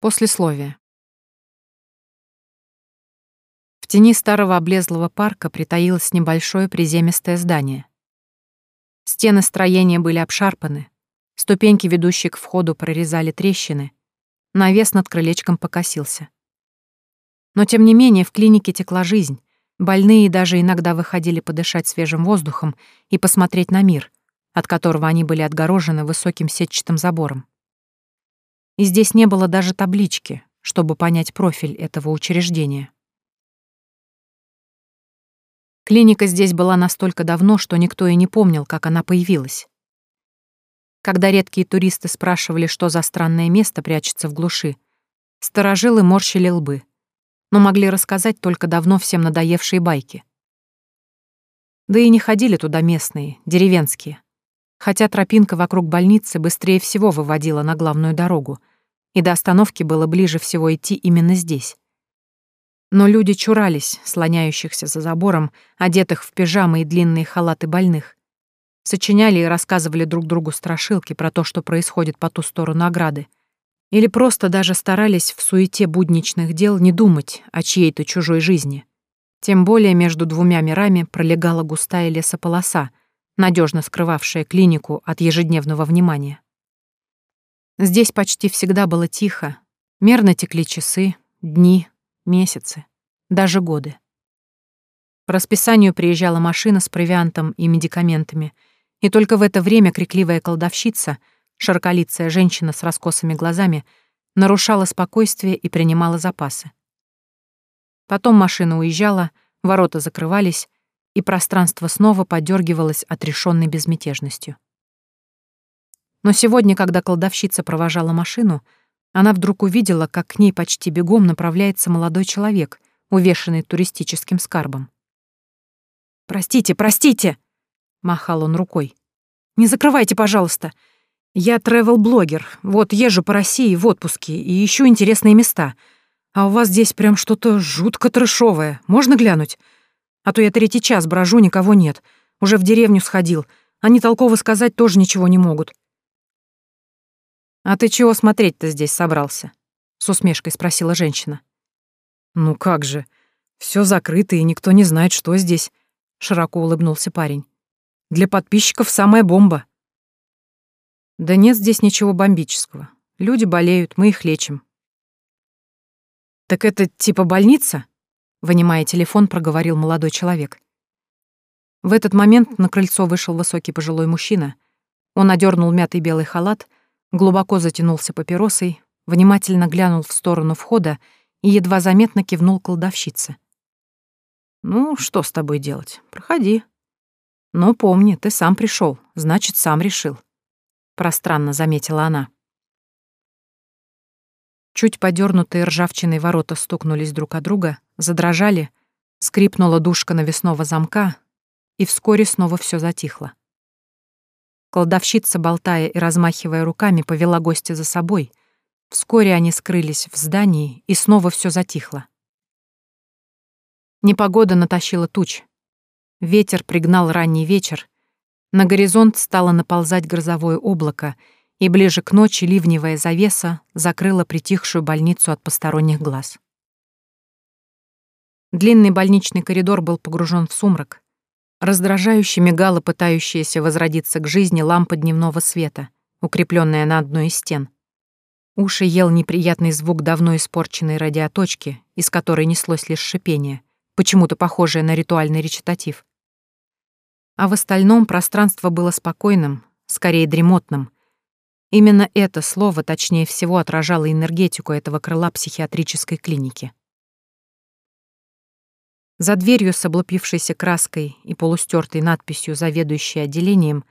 Послесловие. В тени старого облезлого парка притаилось небольшое приземистое здание. Стены строения были обшарпаны, ступеньки, ведущие к входу, прорезали трещины, навес над крылечком покосился. Но тем не менее в клинике текла жизнь, больные даже иногда выходили подышать свежим воздухом и посмотреть на мир, от которого они были отгорожены высоким сетчатым забором. И здесь не было даже таблички, чтобы понять профиль этого учреждения. Клиника здесь была настолько давно, что никто и не помнил, как она появилась. Когда редкие туристы спрашивали, что за странное место прячется в глуши, сторожилы морщили лбы, но могли рассказать только давно всем надоевшие байки. Да и не ходили туда местные, деревенские, хотя тропинка вокруг больницы быстрее всего выводила на главную дорогу, и до остановки было ближе всего идти именно здесь. Но люди чурались, слоняющихся за забором, одетых в пижамы и длинные халаты больных. Сочиняли и рассказывали друг другу страшилки про то, что происходит по ту сторону ограды. Или просто даже старались в суете будничных дел не думать о чьей-то чужой жизни. Тем более между двумя мирами пролегала густая лесополоса, надежно скрывавшая клинику от ежедневного внимания. Здесь почти всегда было тихо, мерно текли часы, дни, месяцы, даже годы. По расписанию приезжала машина с провиантом и медикаментами, и только в это время крикливая колдовщица, широколицая женщина с раскосыми глазами, нарушала спокойствие и принимала запасы. Потом машина уезжала, ворота закрывались, и пространство снова подергивалось отрешенной безмятежностью. Но сегодня, когда колдовщица провожала машину, она вдруг увидела, как к ней почти бегом направляется молодой человек, увешанный туристическим скарбом. «Простите, простите!» — махал он рукой. «Не закрывайте, пожалуйста. Я тревел-блогер, вот езжу по России в отпуске и ищу интересные места. А у вас здесь прям что-то жутко трэшовое. Можно глянуть? А то я третий час брожу, никого нет. Уже в деревню сходил. Они толково сказать тоже ничего не могут. «А ты чего смотреть-то здесь собрался?» — с усмешкой спросила женщина. «Ну как же, все закрыто, и никто не знает, что здесь», — широко улыбнулся парень. «Для подписчиков самая бомба». «Да нет здесь ничего бомбического. Люди болеют, мы их лечим». «Так это типа больница?» — вынимая телефон, проговорил молодой человек. В этот момент на крыльцо вышел высокий пожилой мужчина. Он одернул мятый белый халат — глубоко затянулся папиросой, внимательно глянул в сторону входа и едва заметно кивнул колдовщице. «Ну, что с тобой делать? Проходи. Но помни, ты сам пришел, значит, сам решил», — пространно заметила она. Чуть подернутые ржавчиной ворота стукнулись друг о друга, задрожали, скрипнула душка навесного замка, и вскоре снова все затихло. Колдовщица, болтая и размахивая руками, повела гостя за собой. Вскоре они скрылись в здании, и снова все затихло. Непогода натащила туч. Ветер пригнал ранний вечер. На горизонт стало наползать грозовое облако, и ближе к ночи ливневая завеса закрыла притихшую больницу от посторонних глаз. Длинный больничный коридор был погружен в сумрак. Раздражающе мигала пытающаяся возродиться к жизни лампа дневного света, укрепленная на одной из стен. Уши ел неприятный звук давно испорченной радиоточки, из которой неслось лишь шипение, почему-то похожее на ритуальный речитатив. А в остальном пространство было спокойным, скорее дремотным. Именно это слово точнее всего отражало энергетику этого крыла психиатрической клиники. За дверью с облупившейся краской и полустертой надписью «Заведующий отделением»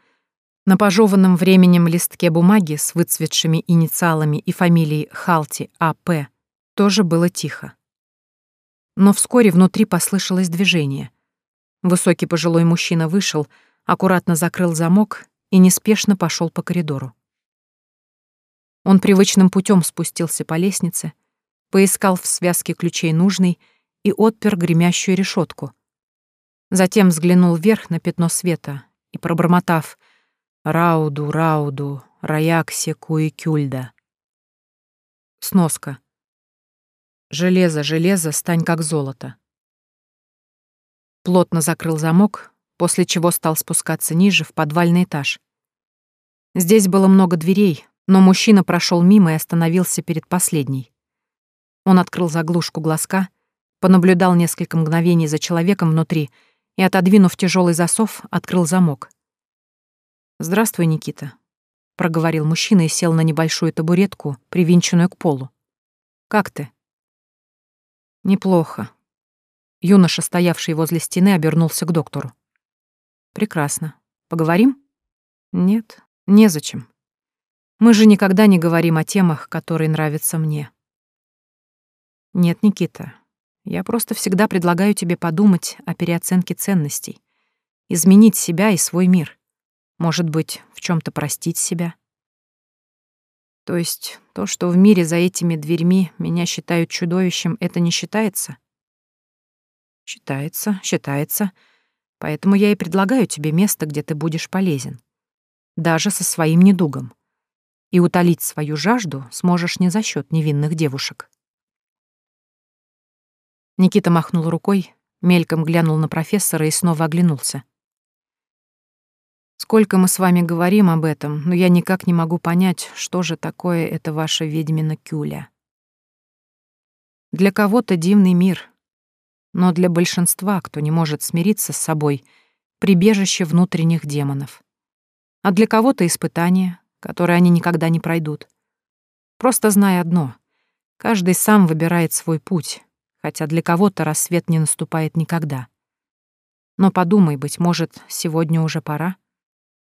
на пожеванном временем листке бумаги с выцветшими инициалами и фамилией Халти А.П. тоже было тихо. Но вскоре внутри послышалось движение. Высокий пожилой мужчина вышел, аккуратно закрыл замок и неспешно пошел по коридору. Он привычным путем спустился по лестнице, поискал в связке ключей нужный — и отпер гремящую решетку. Затем взглянул вверх на пятно света и, пробормотав «Рауду, Рауду, Раяксе, Куикюльда», Сноска. Железо, железо, стань как золото. Плотно закрыл замок, после чего стал спускаться ниже, в подвальный этаж. Здесь было много дверей, но мужчина прошел мимо и остановился перед последней. Он открыл заглушку глазка, понаблюдал несколько мгновений за человеком внутри и, отодвинув тяжелый засов, открыл замок. «Здравствуй, Никита», — проговорил мужчина и сел на небольшую табуретку, привинченную к полу. «Как ты?» «Неплохо». Юноша, стоявший возле стены, обернулся к доктору. «Прекрасно. Поговорим?» «Нет, незачем. Мы же никогда не говорим о темах, которые нравятся мне». «Нет, Никита, я просто всегда предлагаю тебе подумать о переоценке ценностей, изменить себя и свой мир. Может быть, в чем то простить себя». То есть то, что в мире за этими дверьми меня считают чудовищем, это не считается? Считается, считается. Поэтому я и предлагаю тебе место, где ты будешь полезен. Даже со своим недугом. И утолить свою жажду сможешь не за счет невинных девушек. Никита махнул рукой, мельком глянул на профессора и снова оглянулся. Сколько мы с вами говорим об этом, но я никак не могу понять, что же такое это ваша ведьмина кюля. Для кого-то дивный мир, но для большинства, кто не может смириться с собой, прибежище внутренних демонов. А для кого-то испытание, которое они никогда не пройдут. Просто знай одно — каждый сам выбирает свой путь, хотя для кого-то рассвет не наступает никогда. Но подумай, быть может, сегодня уже пора?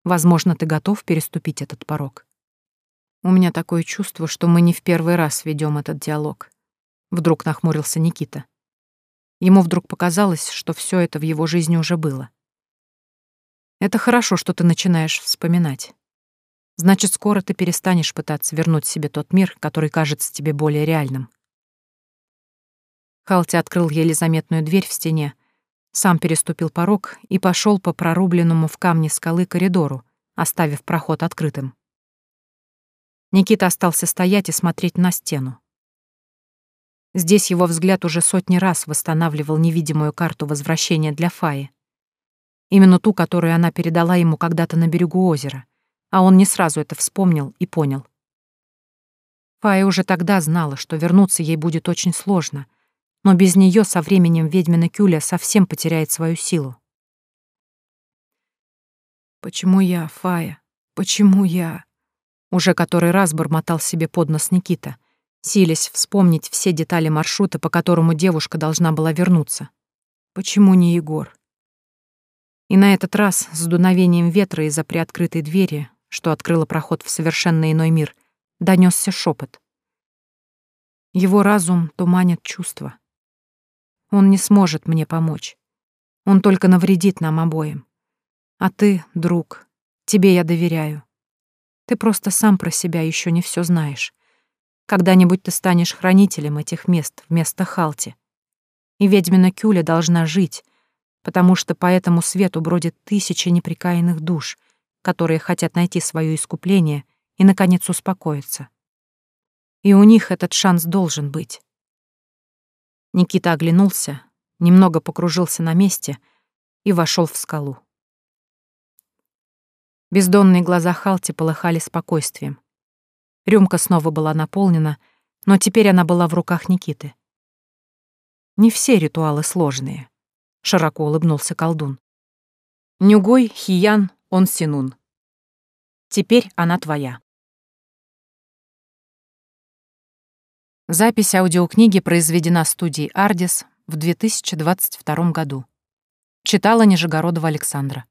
Возможно, ты готов переступить этот порог. У меня такое чувство, что мы не в первый раз ведем этот диалог. Вдруг нахмурился Никита. Ему вдруг показалось, что все это в его жизни уже было. Это хорошо, что ты начинаешь вспоминать. Значит, скоро ты перестанешь пытаться вернуть себе тот мир, который кажется тебе более реальным. Халти открыл еле заметную дверь в стене, сам переступил порог и пошел по прорубленному в камне скалы коридору, оставив проход открытым. Никита остался стоять и смотреть на стену. Здесь его взгляд уже сотни раз восстанавливал невидимую карту возвращения для Фаи. Именно ту, которую она передала ему когда-то на берегу озера, а он не сразу это вспомнил и понял. Фая уже тогда знала, что вернуться ей будет очень сложно — но без нее со временем ведьмина Кюля совсем потеряет свою силу. «Почему я, Фая? Почему я?» Уже который раз бормотал себе под нос Никита, силясь вспомнить все детали маршрута, по которому девушка должна была вернуться. «Почему не Егор?» И на этот раз с дуновением ветра из-за приоткрытой двери, что открыла проход в совершенно иной мир, донесся шепот. Его разум туманит чувства. Он не сможет мне помочь. Он только навредит нам обоим. А ты, друг, тебе я доверяю. Ты просто сам про себя еще не все знаешь. Когда-нибудь ты станешь хранителем этих мест вместо Халти. И ведьмина Кюля должна жить, потому что по этому свету бродит тысячи неприкаянных душ, которые хотят найти свое искупление и, наконец, успокоиться. И у них этот шанс должен быть. Никита оглянулся, немного покружился на месте и вошел в скалу. Бездонные глаза Халти полыхали спокойствием. Рюмка снова была наполнена, но теперь она была в руках Никиты. «Не все ритуалы сложные», — широко улыбнулся колдун. «Нюгой, Хиян, он Синун. Теперь она твоя». Запись аудиокниги произведена студией «Ардис» в 2022 году. Читала Нижегородова Александра.